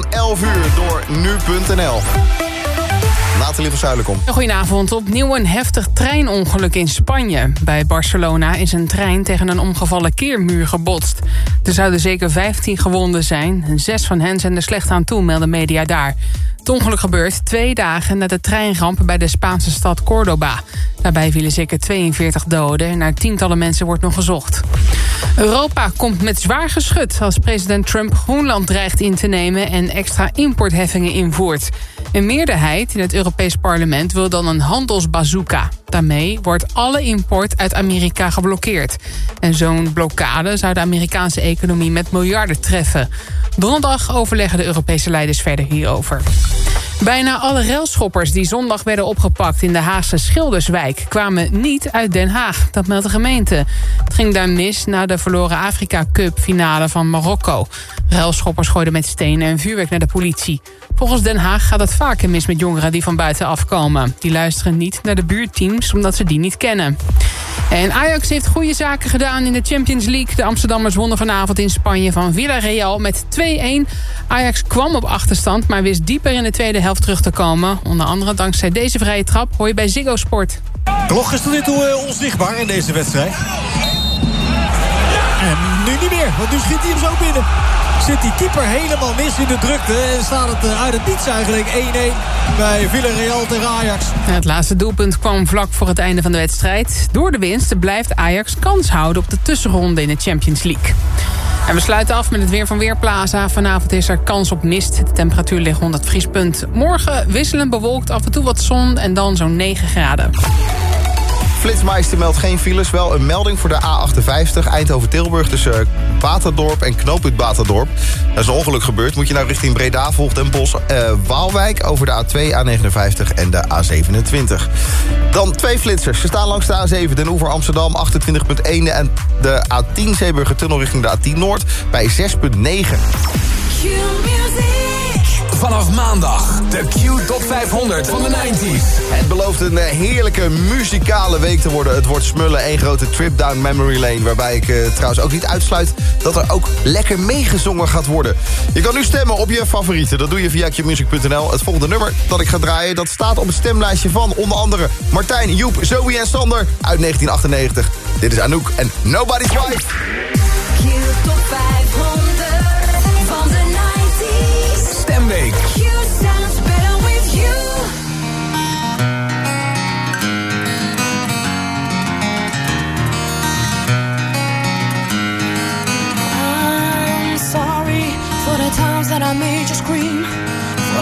van 11 uur door nu.nl. Nathalie van Zuilenkom. Goedenavond. Opnieuw een heftig treinongeluk in Spanje. Bij Barcelona is een trein tegen een omgevallen keermuur gebotst. Er zouden zeker 15 gewonden zijn. Zes van hen zijn er slecht aan toe, melden media daar. Het ongeluk gebeurt twee dagen na de treinramp bij de Spaanse stad Córdoba. Daarbij vielen zeker 42 doden en naar tientallen mensen wordt nog gezocht. Europa komt met zwaar geschut als president Trump Groenland dreigt in te nemen... en extra importheffingen invoert. Een meerderheid in het Europees Parlement wil dan een handelsbazooka. Daarmee wordt alle import uit Amerika geblokkeerd. En zo'n blokkade zou de Amerikaanse economie met miljarden treffen. Donderdag overleggen de Europese leiders verder hierover. Bijna alle railschoppers die zondag werden opgepakt in de Haagse Schilderswijk... kwamen niet uit Den Haag, dat meldt de gemeente. Het ging daar mis na de verloren Afrika Cup finale van Marokko. Railschoppers gooiden met stenen en vuurwerk naar de politie. Volgens Den Haag gaat het vaker mis met jongeren die van buiten afkomen. Die luisteren niet naar de buurteams omdat ze die niet kennen. En Ajax heeft goede zaken gedaan in de Champions League. De Amsterdammers wonnen vanavond in Spanje van Villarreal met 2-1. Ajax kwam op achterstand, maar wist dieper in de tweede helft terug te komen. Onder andere dankzij deze vrije trap hoor je bij Ziggo Sport. Klok is tot nu toe uh, onzichtbaar in deze wedstrijd. En nu niet meer, want nu schiet hij hem zo binnen. Zit die keeper helemaal mis in de drukte. En staat het uh, uit het niets eigenlijk 1-1 bij Villarreal tegen Ajax. Het laatste doelpunt kwam vlak voor het einde van de wedstrijd. Door de winst blijft Ajax kans houden op de tussenronde in de Champions League. En we sluiten af met het weer van Weerplaza. Vanavond is er kans op mist. De temperatuur ligt 100 vriespunt. Morgen wisselend bewolkt, af en toe wat zon en dan zo'n 9 graden. Flitsmeister meldt geen files, wel een melding voor de A58 Eindhoven-Tilburg... tussen Baterdorp en knooppunt Baterdorp. Er is een ongeluk gebeurd. Moet je nou richting Breda, volgt en Bos, uh, Waalwijk... over de A2, A59 en de A27. Dan twee flitsers. Ze staan langs de A7, Den Oever Amsterdam 28.1... en de A10 Zeeburger Tunnel richting de A10 Noord bij 6.9. Vanaf maandag de Q Top 500 van de 90s. Het belooft een heerlijke muzikale week te worden. Het wordt smullen, één grote trip down memory lane... waarbij ik uh, trouwens ook niet uitsluit dat er ook lekker meegezongen gaat worden. Je kan nu stemmen op je favorieten. Dat doe je via qmusic.nl. Het volgende nummer dat ik ga draaien... dat staat op het stemlijstje van onder andere Martijn, Joep, Zoe en Sander uit 1998. Dit is Anouk en Nobody's Wife. Q Top 500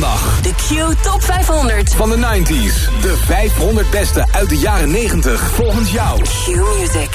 maandag. De Q Top 500. Van de 90s. De 500 beste uit de jaren 90. Volgens jou. Q Music.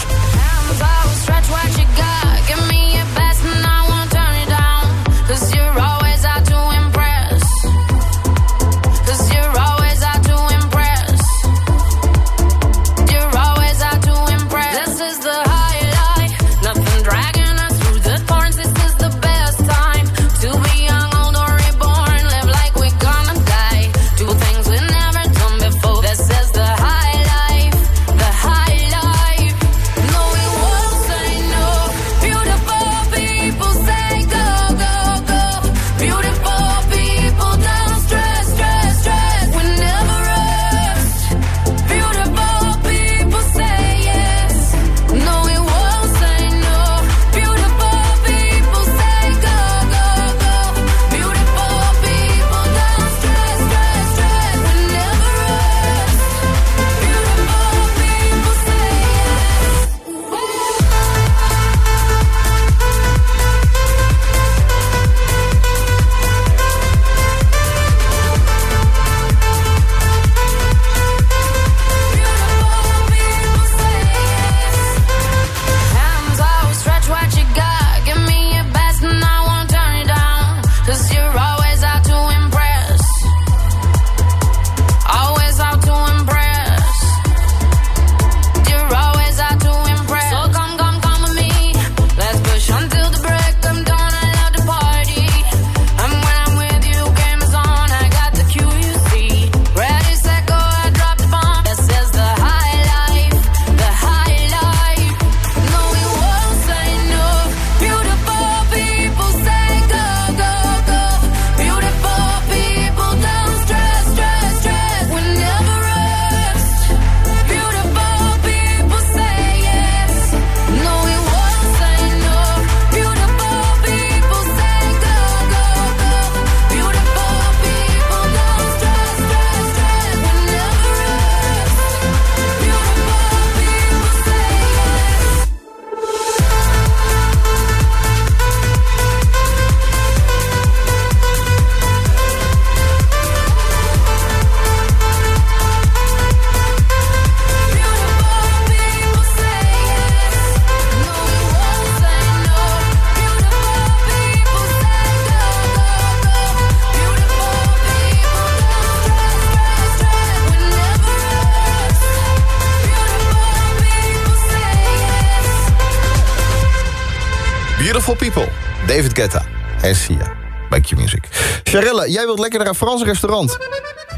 Jij wilt lekker naar een Frans restaurant.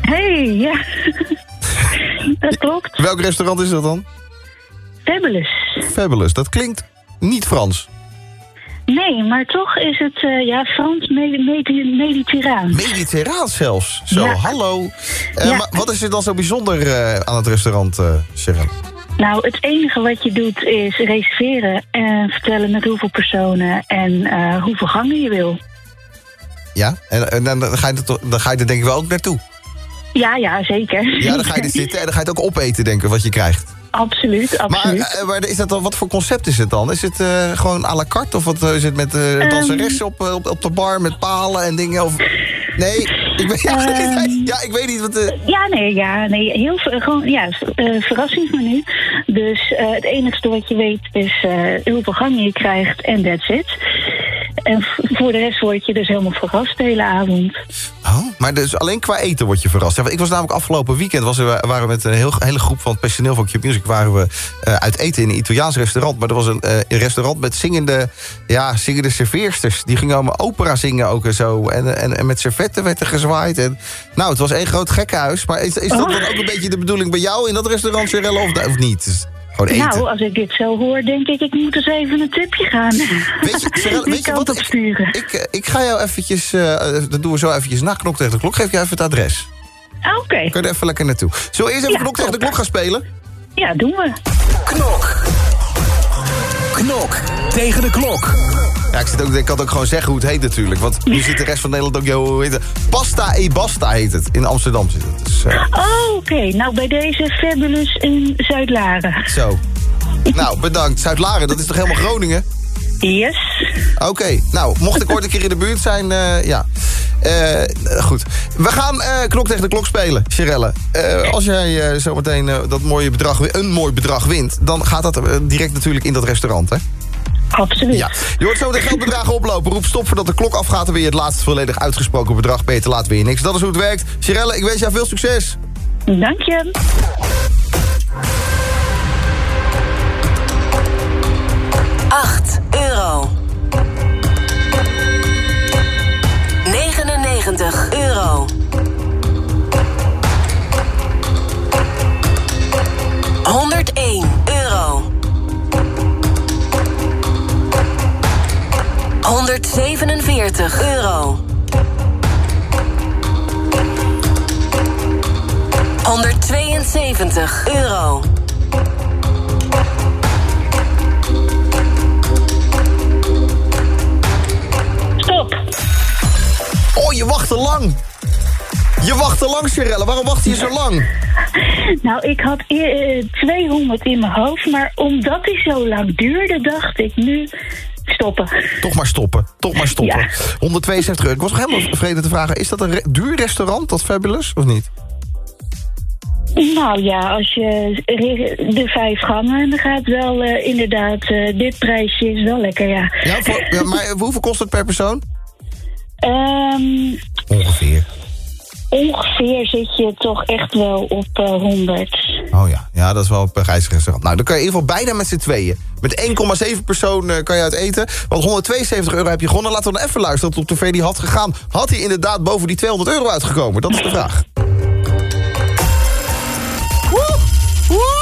Hey, ja. dat klopt. Welk restaurant is dat dan? Fabulous. Fabulous. Dat klinkt niet Frans. Nee, maar toch is het eh, ja, Frans medi- medi- mediterraan. Mediterraan zelfs. Zo, Ja. hallo. Eh, Ja. maar wat is er dan zo bijzonder eh, aan het restaurant, eh Charelle? Nou, het enige wat je doet is reserveren en vertellen met hoeveel personen en hoeveel gangen je wil. Ja? En, en dan, ga je er, dan ga je er denk ik wel ook naartoe. Ja, ja, zeker. Ja, dan ga je er zitten en dan ga je het ook opeten, denk ik, wat je krijgt. Absoluut, absoluut. eh, maar is dat dan, wat voor concept is het dan? Is het eh, gewoon à la carte? Of wat, eh, is het met Ehm. eh danseressen op, eh, op, op de bar met palen en dingen? Of... Nee, ik weet, ja, Ehm. ja, ik weet niet wat... eh, Ja, nee, ja, nee, heel gewoon, ja, eh, verrassingsmenu. Dus eh, het enigste wat je weet is hoeveel gangen je krijgt en that's it. En voor de rest word je dus helemaal verrast de hele avond. Oh, maar dus alleen qua eten word je verrast. Ja, ik was namelijk afgelopen weekend... Was er, waren we met een heel, hele groep van het personeel van Cube Music... waren we uit eten in een Italiaans restaurant. Maar er was een, een restaurant met zingende, ja, zingende serveersters. Die gingen allemaal opera zingen ook en zo. En, en, en met servetten werd er gezwaaid. En, nou, het was één groot gekkenhuis. Maar is, is dat dan ook een beetje de bedoeling bij jou in dat restaurant, Charelle, of, of niet? Dus gewoon eten. Nou, als ik dit zo hoor, denk ik, ik moet eens even een tipje gaan. Weet je, weet je wat? sturen. Ik, eh, ik ga jou eventjes, eh, dat doen we zo eventjes na knok tegen de klok. Geef jij even het adres. Ah, Oké, Kun je er even lekker naartoe. Zullen we eerst even Ja, knok tegen de klok gaan spelen? ja, doen we. Knok. Knok tegen de klok. Ja, ik, zit ook, ik kan ook gewoon zeggen hoe het heet natuurlijk. Want nu zit de rest van Nederland ook... Yo, hoe heet het? Pasta e Basta heet het. In Amsterdam zit het. Dus, eh, Oh, oké. Nou, bij deze Fabulous in Zuid-Laren. zo. Nou, bedankt. Zuid-Laren, dat is toch helemaal Groningen? Yes. Oké, nou, mocht ik ooit een keer in de buurt zijn, eh, ja. Eh, goed. We gaan eh, klok tegen de klok spelen, Shirelle. Als jij zometeen dat mooie bedrag, een mooi bedrag wint... dan gaat dat direct natuurlijk in dat restaurant, hè? Absoluut. Ja. Je hoort zo de geldbedragen oplopen. Roep stop voordat de klok afgaat... en weer het laatste volledig uitgesproken bedrag. Te laat, weer niks. Dat is hoe het werkt. Shirelle, ik wens jou veel succes. Dank je. Acht euro. 99 euro. 101 147 euro. 172 euro. Stop. Oh, je wacht te lang. Je wacht te lang, Shirelle. Waarom wacht je zo lang? Nou, ik had eh, 200 in mijn hoofd, maar omdat die zo lang duurde, dacht ik nu stoppen. Toch maar stoppen. Toch maar stoppen. Ja. 172 euro. Ik was nog helemaal vergeten te vragen... is dat een re- duur restaurant, dat Fabulous, of niet? Nou ja, als je de vijf gangen, dan gaat wel eh, inderdaad, eh, dit prijsje is wel lekker, ja. Ja, voor, ja, maar hoeveel kost het per persoon? Ehm, Ongeveer. Ongeveer zit je toch echt wel op eh 100. Oh ja, ja, dat is wel een prijzig restaurant. Nou, dan kan je in ieder geval bijna met z'n tweeën. Met 1,7 persoon eh, kan je uit eten. Want 172 euro heb je gewonnen. Laten we dan even luisteren tot op tv die had gegaan. Had hij inderdaad boven die 200 euro uitgekomen? Dat is de vraag. Woe! Woe!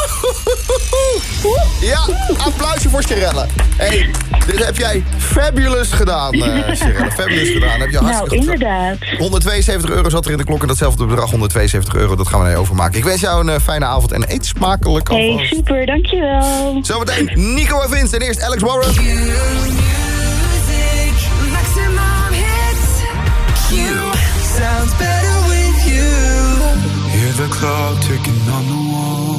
Ja, applausje voor Shirelle. hey, dit heb jij fabulous gedaan, eh Shirelle. Fabulous gedaan. Heb je Nou, hartstikke goed. inderdaad. 172 euro zat er in de klok en datzelfde bedrag, 172 euro, dat gaan we er overmaken. Ik wens jou een eh, fijne avond en eet smakelijk Hey, alvast. super, dankjewel. Zometeen Nico en Vince en eerst Alex Warren. Maximum hits. sounds better with you. Hear the clock ticking on the wall.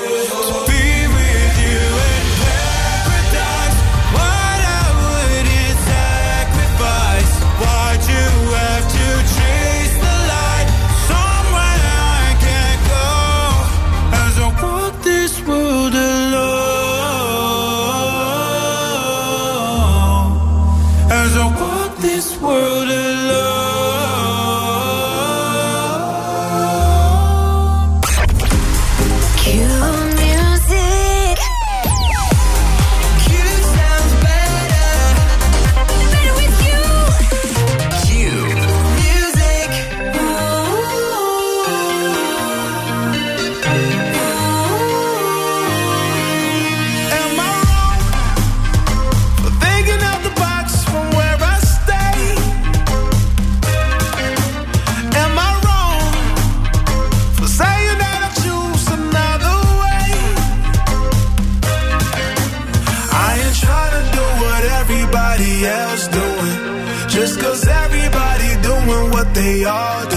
They all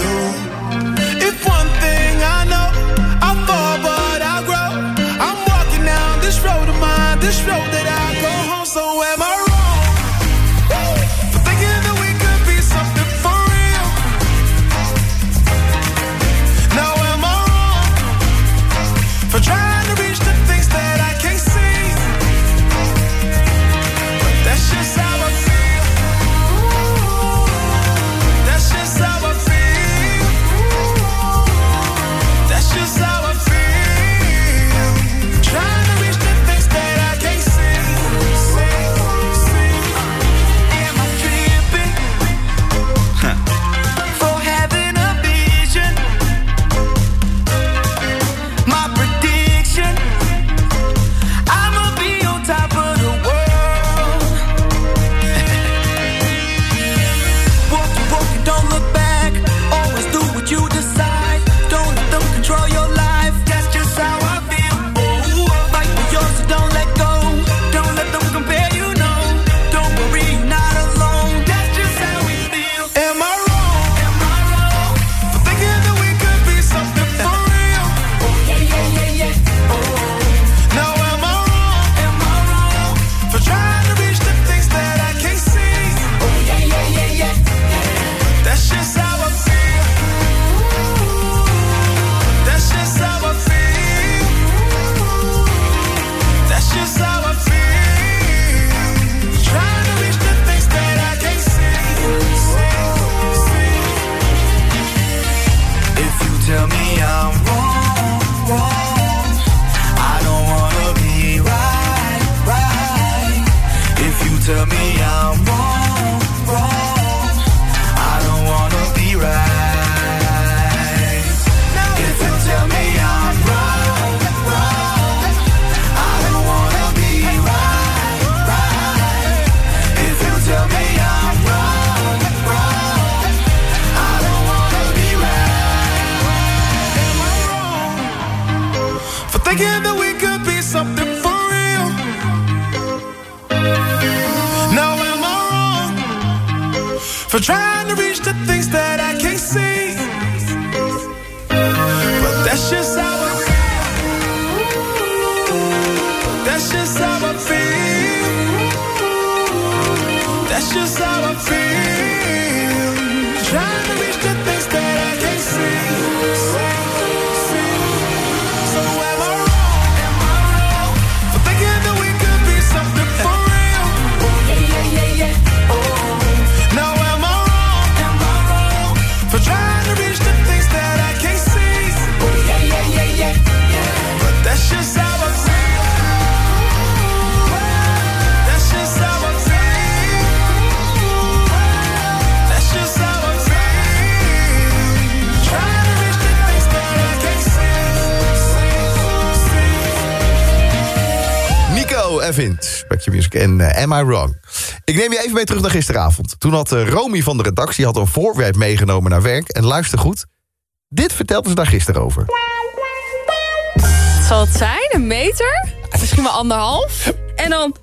Am I Wrong? Ik neem je even mee terug naar gisteravond. Toen had eh, Romy van de redactie had een voorwerp meegenomen naar werk. En luister goed, dit vertelden ze daar gisteren over. Wat zal het zijn? Een meter? Misschien wel anderhalf? En dan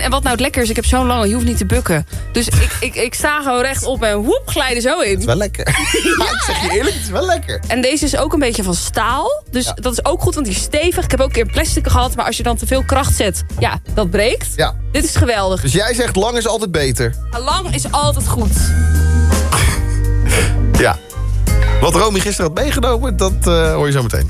en wat nou het lekker is, ik heb zo'n lange, je hoeft niet te bukken. Dus ik, ik, ik sta gewoon rechtop en woep, glijden zo in. Het is wel lekker. ja, ik zeg je eerlijk, het is wel lekker. En deze is ook een beetje van staal. Dus dat is ook goed, want die is stevig. Ik heb ook een keer plastic gehad, maar als je dan te veel kracht zet, ja, dat breekt. Ja. Dit is geweldig. Dus jij zegt lang is altijd beter. Lang is altijd goed. ja. Wat Romy gisteren had meegenomen, dat eh, hoor je zo meteen.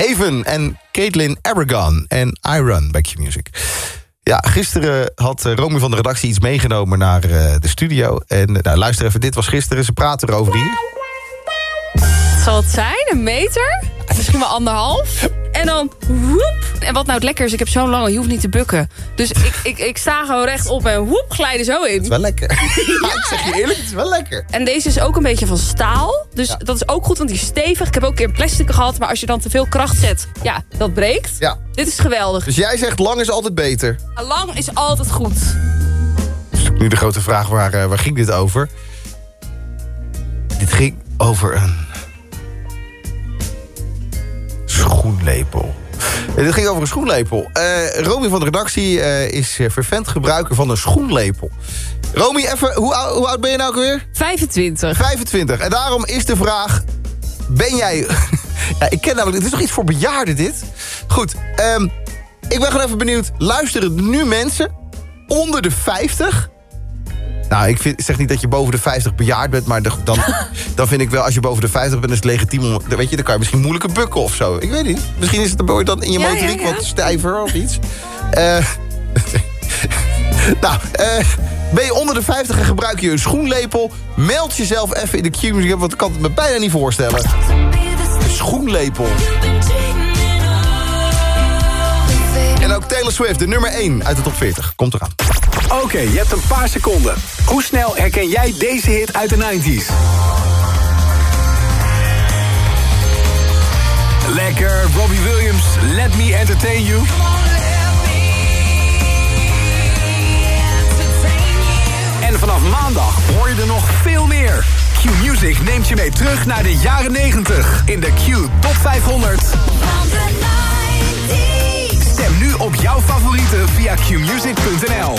Haven en Caitlin Aragon en Iron bij Q-Music. Ja, gisteren had eh, Romy van de redactie iets meegenomen naar eh, de studio. En eh, nou, luister even, dit was gisteren. Ze praten erover hier. Wat zal het zijn? Een meter? Misschien wel anderhalf? En dan woep. En wat nou het lekker is, ik heb zo'n lange, je hoeft niet te bukken. Dus ik, ik, ik sta gewoon rechtop en woep, glijden zo in. Het is wel lekker. Ja, ik zeg je eerlijk, het is wel lekker. En deze is ook een beetje van staal. Dus Ja. dat is ook goed, want die is stevig. Ik heb ook een keer plastic gehad. Maar als je dan te veel kracht zet, ja, dat breekt. Ja. Dit is geweldig. Dus jij zegt lang is altijd beter. Lang is altijd goed. Nu de grote vraag, waar, eh, waar ging dit over? Dit ging over een... schoenlepel. Eh, Dit ging over een schoenlepel. Eh Romy van de redactie eh, is vervent gebruiker van een schoenlepel. Romy, even, hoe, hoe oud ben je nou ook weer? 25. 25. En daarom is de vraag... Ben jij... ja, ik ken namelijk... Het is toch iets voor bejaarden dit? Goed, ehm, ik ben gewoon even benieuwd. Luisteren nu mensen onder de 50... Nou, ik vind, zeg niet dat je boven de 50 bejaard bent... maar de- dan, dan vind ik wel, als je boven de 50 bent... is het legitiem om... Weet je, dan kan je misschien moeilijker bukken of zo. Ik weet niet. Misschien is het dan, dan in je Ja, motoriek ja. wat stijver of iets. Eh nou, eh, ben je onder de 50 en gebruik je een schoenlepel? Meld jezelf even in de Q-music, want ik kan het me bijna niet voorstellen. The schoenlepel. En ook Taylor Swift, de nummer 1 uit de top 40. Komt eraan. Oké, je hebt een paar seconden. Hoe snel herken jij deze hit uit de 90s? Lekker, Robbie Williams, Let Me Entertain You. En vanaf maandag hoor je er nog veel meer. Q Music neemt je mee terug naar de jaren 90 in de Q Top 500. Stem nu op jouw favorieten via qmusic.nl.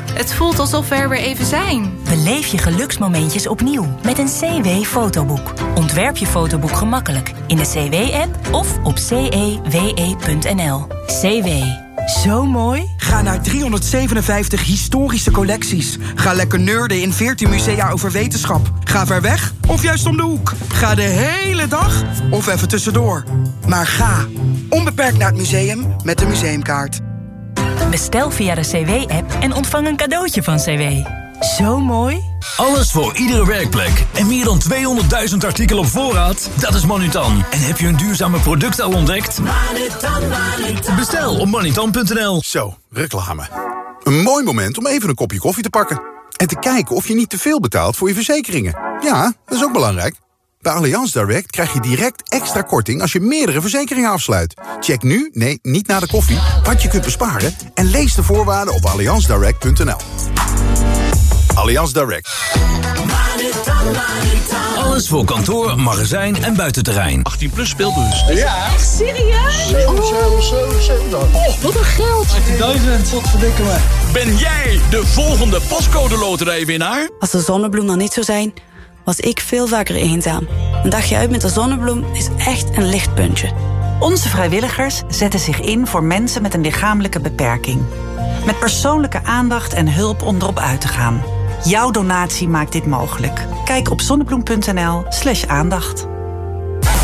Het voelt alsof we er weer even zijn. Beleef je geluksmomentjes opnieuw met een CW-fotoboek. Ontwerp je fotoboek gemakkelijk in de CW-app of op cewe.nl. CW. Zo mooi. Ga naar 357 historische collecties. Ga lekker nerden in 14 musea over wetenschap. Ga ver weg of juist om de hoek. Ga de hele dag of even tussendoor. Maar ga onbeperkt naar het museum met de museumkaart. Bestel via de CW-app en ontvang een cadeautje van CW. Zo mooi. Alles voor iedere werkplek. En meer dan 200.000 artikelen op voorraad? Dat is Manutan. En heb je een duurzame product al ontdekt? Manutan, Manutan. Bestel op manutan.nl. Zo, reclame. Een mooi moment om even een kopje koffie te pakken. En te kijken of je niet te veel betaalt voor je verzekeringen. Ja, dat is ook belangrijk. Bij Allianz Direct krijg je direct extra korting als je meerdere verzekeringen afsluit. Check nu, nee, niet na de koffie, wat je kunt besparen... en lees de voorwaarden op allianzdirect.nl. Allianz Direct. Alles voor kantoor, magazijn en buitenterrein. 18 plus speelbus. Ja. Echt serieus? Oh, wat een geld. 18.000, wat verdikken me. Ben jij de volgende pascode loterijwinnaar? Als de zonnebloem er niet zou zijn, was ik veel vaker eenzaam. Een dagje uit met de zonnebloem is echt een lichtpuntje. Onze vrijwilligers zetten zich in voor mensen met een lichamelijke beperking. Met persoonlijke aandacht en hulp om erop uit te gaan. Jouw donatie maakt dit mogelijk. Kijk op zonnebloem.nl slash aandacht.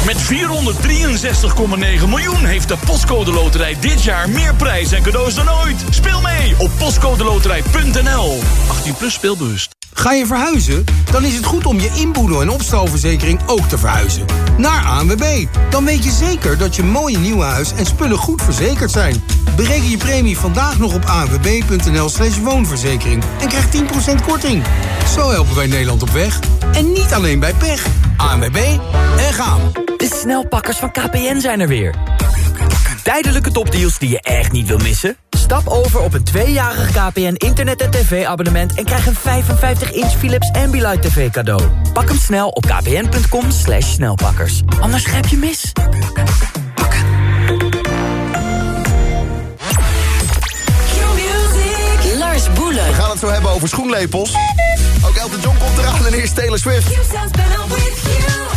Met 463,9 miljoen heeft de Postcode Loterij dit jaar meer prijs en cadeaus dan ooit. Speel mee op postcodeloterij.nl. 18 plus speelbewust. Ga je verhuizen? Dan is het goed om je inboedel- en opstalverzekering ook te verhuizen. Naar ANWB. Dan weet je zeker dat je mooie nieuwe huis en spullen goed verzekerd zijn. Bereken je premie vandaag nog op anwb.nl slash woonverzekering. En krijg 10% korting. Zo helpen wij Nederland op weg. En niet alleen bij pech. ANWB en gaan. De snelpakkers van KPN zijn er weer. Tijdelijke topdeals die je echt niet wil missen? Stap over op een tweejarig KPN internet- en tv-abonnement... en krijg een 55-inch Philips Ambilight TV cadeau. Pak hem snel op kpn.com slash snelpakkers. Anders grijp je mis. Lars Boelen. We gaan het zo hebben over schoenlepels. Ook Elton John komt eraan en eerst Taylor Swift. I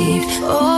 deceived. Oh.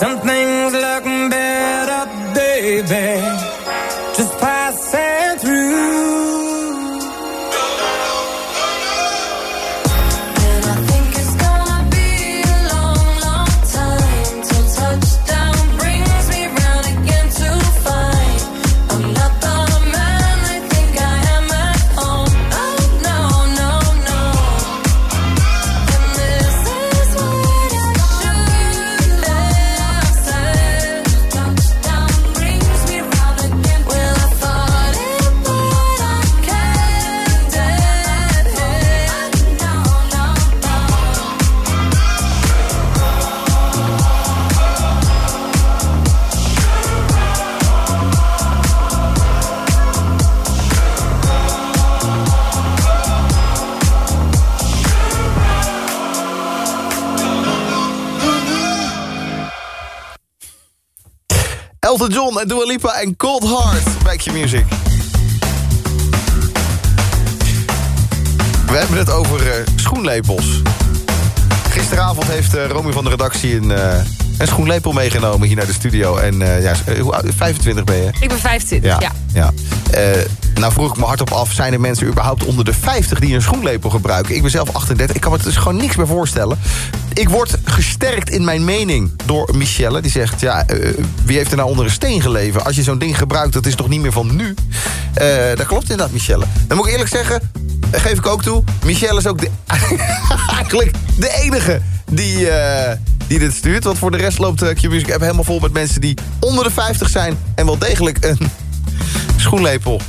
Some things look better, baby. Elton John en Dua Lipa en Cold Heart. Back Your Music. We hebben het over eh, schoenlepels. Gisteravond heeft eh, Romy van de redactie een, eh, een schoenlepel meegenomen hier naar de studio. En ja, hoe oud- 25 ben je? Ik ben 25, ja. ja. Nou vroeg ik me hardop af, zijn er mensen überhaupt onder de 50 die een schoenlepel gebruiken? Ik ben zelf 38, ik kan me dus gewoon niks meer voorstellen. Ik word gesterkt in mijn mening door Michelle. Die zegt, ja, eh, wie heeft er nou onder een steen geleven? Als je zo'n ding gebruikt, dat is toch niet meer van nu? Eh dat klopt inderdaad, Michelle. Dan moet ik eerlijk zeggen, eh, geef ik ook toe... Michelle is ook de, eigenlijk de enige die, eh, die dit stuurt. Want voor de rest loopt de Q-Music app helemaal vol met mensen... die onder de 50 zijn en wel degelijk een schoenlepel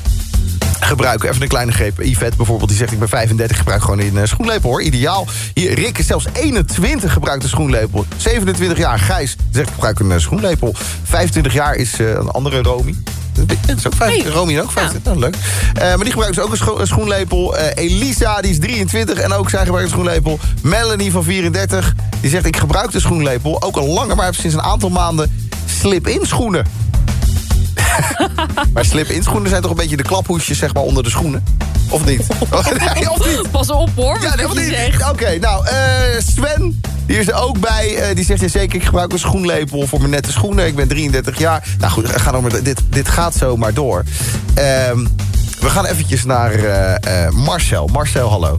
gebruiken. Even een kleine greep. Yvette bijvoorbeeld, die zegt ik ben 35, gebruik gewoon een eh, schoenlepel hoor. Ideaal. Hier, Rick is zelfs 21 gebruikt een schoenlepel. 27 jaar, Gijs zegt ik gebruik een eh, schoenlepel. 25 jaar is eh, een andere Romy. Dat is ook 25. Romy ook 25. Nou, leuk. Maar die gebruikt dus ook een, scho- een schoenlepel. Elisa, die is 23 en ook zij gebruikt een schoenlepel. Melanie van 34, die zegt ik gebruik de schoenlepel. Ook al langer, maar heb sinds een aantal maanden slip-in schoenen. maar slip-in schoenen zijn toch een beetje de klaphoesjes zeg maar, onder de schoenen? Of niet? nee, of niet? Pas op hoor. Ja, je niet? zegt. Oké, nou, eh, Sven, die is er ook bij. Eh, die zegt, ja, zeker, ik gebruik een schoenlepel voor mijn nette schoenen. Ik ben 33 jaar. Nou goed, ga dan maar, dit, dit gaat zo maar door. Ehm, we gaan eventjes naar eh, Marcel. Marcel, hallo.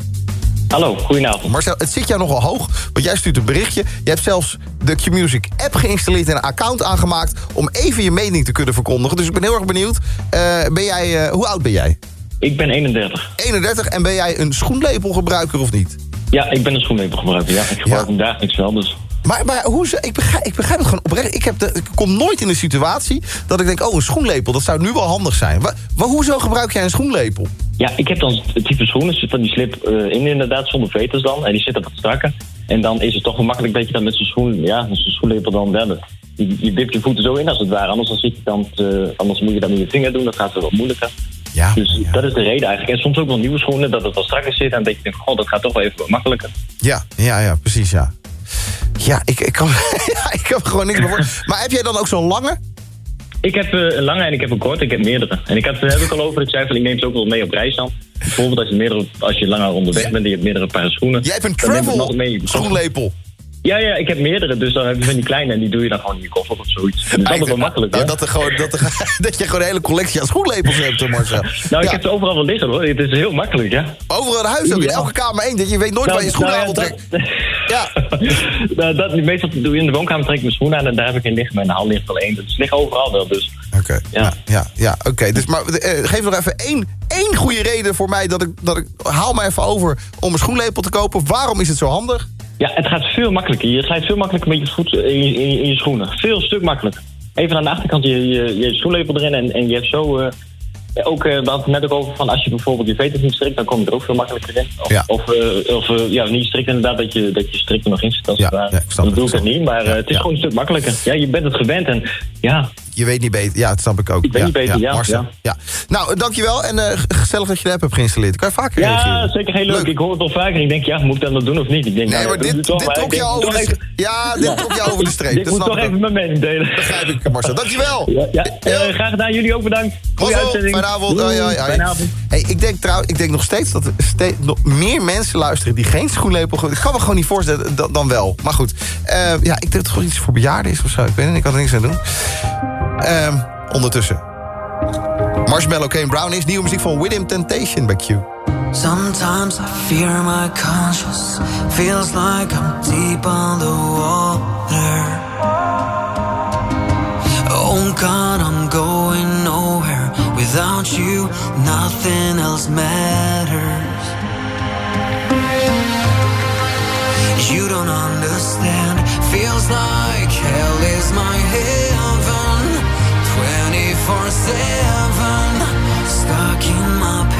Hallo, goedenavond. Marcel, het zit jou nogal hoog, want jij stuurt een berichtje. Je hebt zelfs de Q-Music app geïnstalleerd en een account aangemaakt... om even je mening te kunnen verkondigen. Dus ik ben heel erg benieuwd. Eh, ben jij, eh, hoe oud ben jij? Ik ben 31. 31 en ben jij een schoenlepelgebruiker of niet? Ja, ik ben een schoenlepelgebruiker. Ja, ik gebruik hem dagelijks wel, dus... Maar, maar hoe ze, ik, begrijp, ik begrijp het gewoon oprecht. Ik, heb de, ik kom nooit in de situatie dat ik denk... oh, een schoenlepel, dat zou nu wel handig zijn. Wa, wa- hoezo gebruik jij een schoenlepel? Ja, ik heb dan het type schoenen, van die slip eh, in inderdaad, zonder veters dan. En die zitten wat strakker. En dan is het toch wel makkelijk dat je dan met zo'n schoen, ja, met zo'n schoenlepel dan wel... Je, je dipt je voeten zo in als het ware, anders, dan zit je dan te- anders moet je dat met je vinger doen, dat gaat wel wat moeilijker. Ja, dus dat is de reden eigenlijk. En soms ook wel nieuwe schoenen, dat het wat strakker zit en dat je denkt, goh, dat gaat toch wel even wat makkelijker. Ja, ja, ja, precies, ja. Ja, ik, ik, kan, ja, ik heb gewoon niks meer. Maar heb jij dan ook zo'n lange? Ik heb eh, een lange en ik heb een korte. Ik heb meerdere. En ik had het heb ik al over. Zei van, ik neem ze ook wel mee op reis dan. Bijvoorbeeld als je, meerdere, als je langer onderweg bent en je hebt meerdere paren schoenen. Jij hebt een travel schoenlepel. Ja, ja, ik heb meerdere. Dus dan heb je van die kleine en die doe je dan gewoon in je koffer of zoiets. Dus dat is wel makkelijk. Ja, hè? dat, er gewoon, dat, er, dat je gewoon een hele collectie aan schoenlepels hebt, Marcel. Nou, ik heb ze overal wel liggen hoor. Het is heel makkelijk, ja. Overal in huis ook, in elke kamer één. Dat je weet nooit Nou, waar je schoenen nou aan trekken. Ja. nou, dat, meestal doe je in de woonkamer trek ik mijn schoenen aan en daar heb ik in liggen. Mijn haal ligt wel één. Dus het ligt overal wel. Dus Oké, ja, ja, ja oké. Dus, maar eh, geef nog even één, één goede reden voor mij dat ik, dat ik... Haal mij even over om een schoenlepel te kopen. Waarom is het zo handig? Ja, het gaat veel makkelijker. Je glijdt veel makkelijker met je voet in je, in in je schoenen. Veel stuk makkelijker. Even aan de achterkant je, je, je schoenlepel erin en, en je hebt zo... eh, ook, eh, we hadden het net ook over van als je bijvoorbeeld je veters niet strikt, dan kom je er ook veel makkelijker in. Of, Ja. of, eh, of eh, ja, niet strikt inderdaad, dat je, dat je strikt er nog in zit. Als ja, ik dat doe ik het niet, maar het is gewoon een stuk makkelijker. Ja, je bent het gewend en ja, Je weet niet beter. Ja, dat snap ik ook. Ik weet ja, niet beter, ja, Marcel. ja. ja. Nou, eh, dankjewel. En eh, gezellig dat je de app hebt geïnstalleerd. Kan je vaker ja reageren? zeker heel leuk. Ik hoor het wel vaker. Ik denk, ja, moet ik dat nog doen of niet? Ik denk, Nee, nou, maar dit, maar trok jou over de. Ja, dit trok jou over de streep. Ik moet toch ik even mijn mening delen. Begrijp ik, Marcel. Dankjewel. Ja, ja. eh, graag gedaan. Jullie ook bedankt. Goeie Mazzel, uitzending. Fijne avond. Hey, ik, denk trouw, ik denk nog steeds dat er steeds, nog meer mensen luisteren die geen schoenlepel. Ik kan me gewoon niet voorstellen dan, dan wel. Maar goed, Eh, ja, ik denk dat het gewoon iets voor bejaarden is of zo. Ik weet het, ik kan er niks aan doen. Ehm, ondertussen. Marshmallow Kane Brown is nieuwe muziek van With Temptation bij Q. Sometimes I fear my conscience feels like I'm deep underwater. Oh God, I'm going nowhere without you. Nothing else matters. You don't understand. Feels like hell is my heaven. 24 7. Stuck in my pain.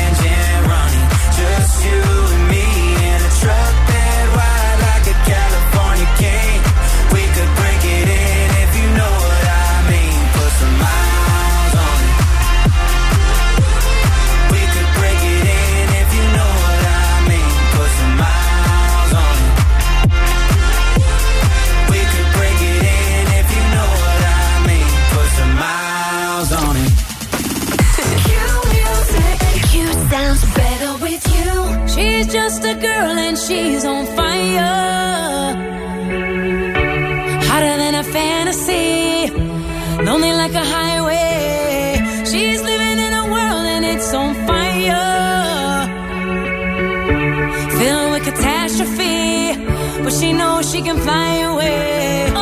girl and she's on fire. Hotter than a fantasy. Lonely like a highway. She's living in a world and it's on fire. Filled with catastrophe. But she knows she can fly away.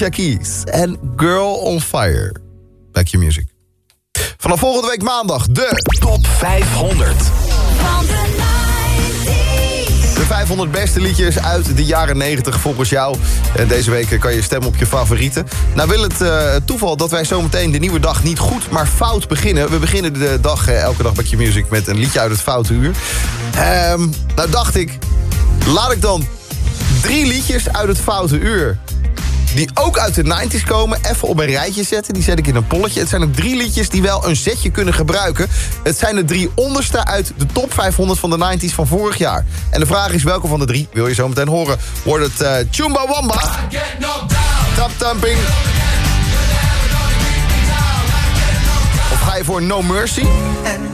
Alicia en Girl on Fire. Back your music. Vanaf volgende week maandag de Top 500. Van de 90s. De 500 beste liedjes uit de jaren 90 volgens jou. En deze week kan je stemmen op je favorieten. Nou wil het eh, toeval dat wij zometeen de nieuwe dag niet goed, maar fout beginnen. We beginnen de dag eh, elke dag met je music met een liedje uit het foute uur. Ehm, nou dacht ik, laat ik dan drie liedjes uit het foute uur die ook uit de 90s komen, even op een rijtje zetten. Die zet ik in een polletje. Het zijn ook drie liedjes die wel een zetje kunnen gebruiken. Het zijn de drie onderste uit de top 500 van de 90s van vorig jaar. En de vraag is welke van de drie wil je zo meteen horen. Wordt het eh Chumba Wamba, Tap Thumping... Of ga je voor No Mercy?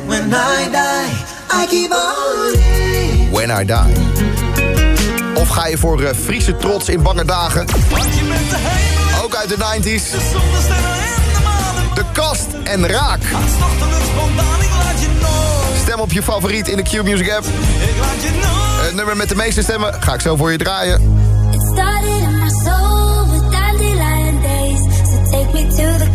When I die, I keep on When I Die. Of ga je voor eh, Friese trots in bange dagen? Ook uit de 90s. De kast en raak. Stem op je favoriet in de Q-Music app. Het nummer met de meeste stemmen ga ik zo voor je draaien. It started in my soul with dandelion days. So take me to the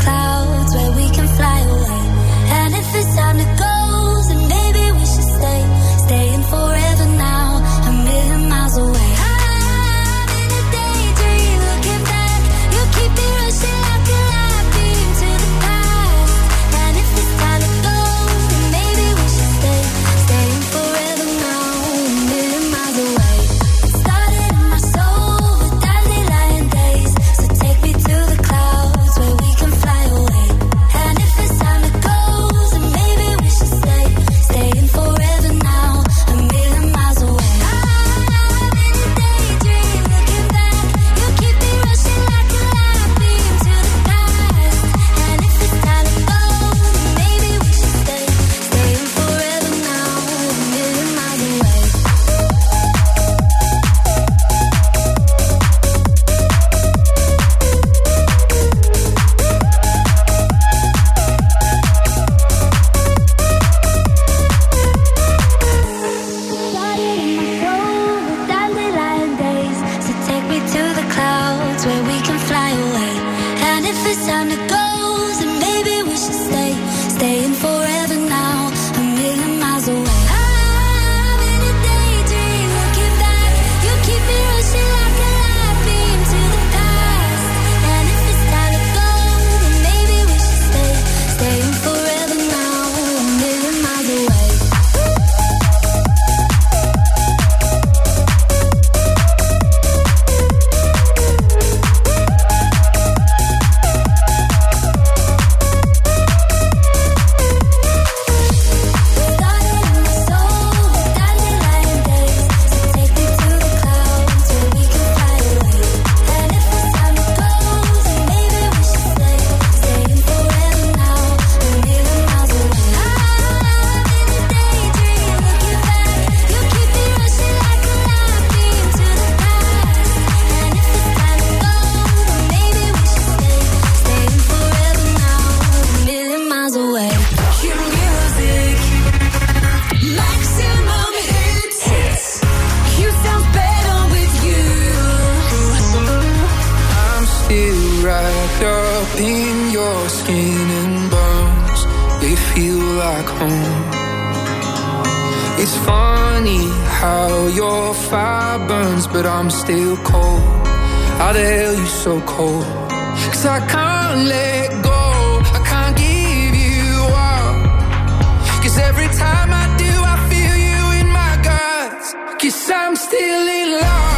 Cause I'm still in love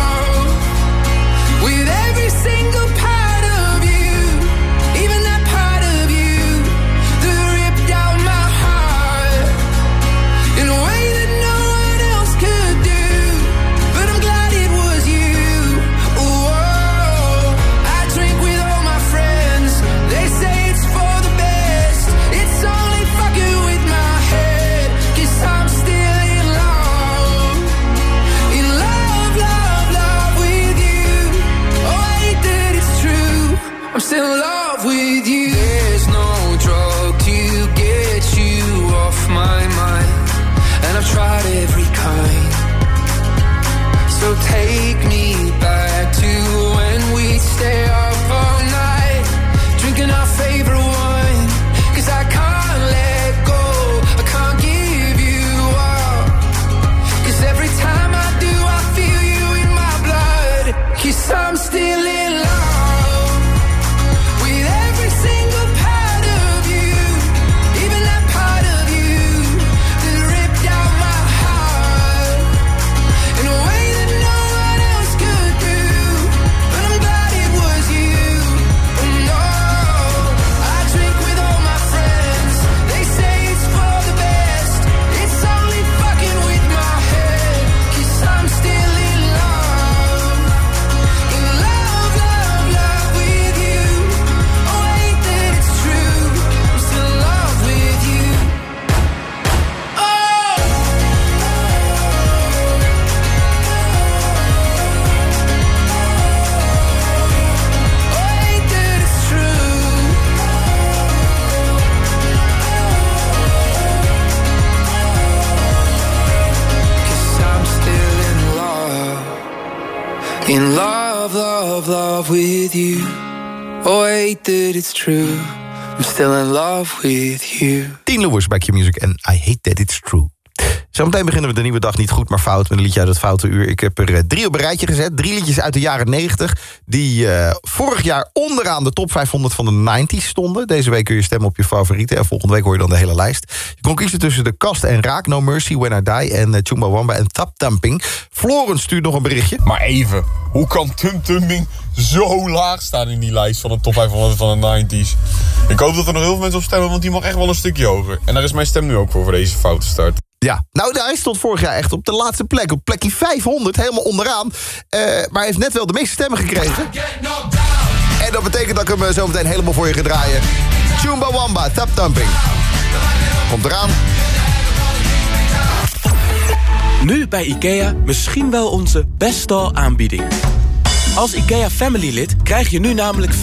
Hey love, with you. Oh, I hate that it's true. I'm still in love with you. Tien Lewis bij Q-Music en I Hate That It's True. Zometeen beginnen we de nieuwe dag niet goed, maar fout... met een liedje uit het Foute Uur. Ik heb er eh, drie op een rijtje gezet. Drie liedjes uit de jaren 90... die eh, vorig jaar onderaan de top 500 van de 90s stonden. Deze week kun je stemmen op je favorieten... en volgende week hoor je dan de hele lijst. Je kon kiezen tussen de kast en raak... No Mercy, When I Die en uh, Chumbawamba en Tap Tamping. Florence stuurt nog een berichtje. Maar even, hoe kan Tum Tumbing zo laag staan in die lijst van de top 500 van de 90s? Ik hoop dat er nog heel veel mensen op stemmen, want die mag echt wel een stukje hoger. En daar is mijn stem nu ook voor, voor deze foute start. Ja, nou hij stond vorig jaar echt op de laatste plek. Op plekje 500, helemaal onderaan. Uh, maar hij heeft net wel de meeste stemmen gekregen. En dat betekent dat ik hem zo meteen helemaal voor je ga draaien. Chumbawamba, Tap Thumping. Komt eraan. Nu bij IKEA misschien wel onze best aanbieding. Als IKEA Family lid krijg je nu namelijk 15%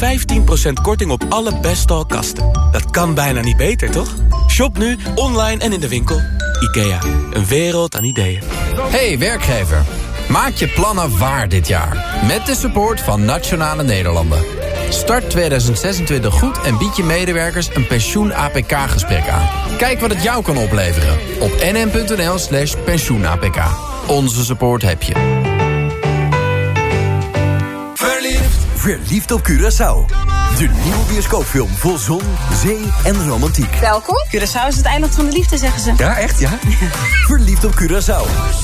korting op alle Bestal kasten. Dat kan bijna niet beter, toch? Shop nu, online en in de winkel. IKEA, een wereld aan ideeën. Hey werkgever, maak je plannen waar dit jaar. Met de support van Nationale Nederlanden. Start 2026 goed en bied je medewerkers een pensioen-APK-gesprek aan. Kijk wat het jou kan opleveren op nm.nl slash pensioen-APK. Onze support heb je. Verliefd. Verliefd op Curaçao. De nieuwe bioscoopfilm vol zon, zee en romantiek. Welkom. Curaçao is het eiland van de liefde, zeggen ze. Ja, echt ja? Verliefd op Curaçao.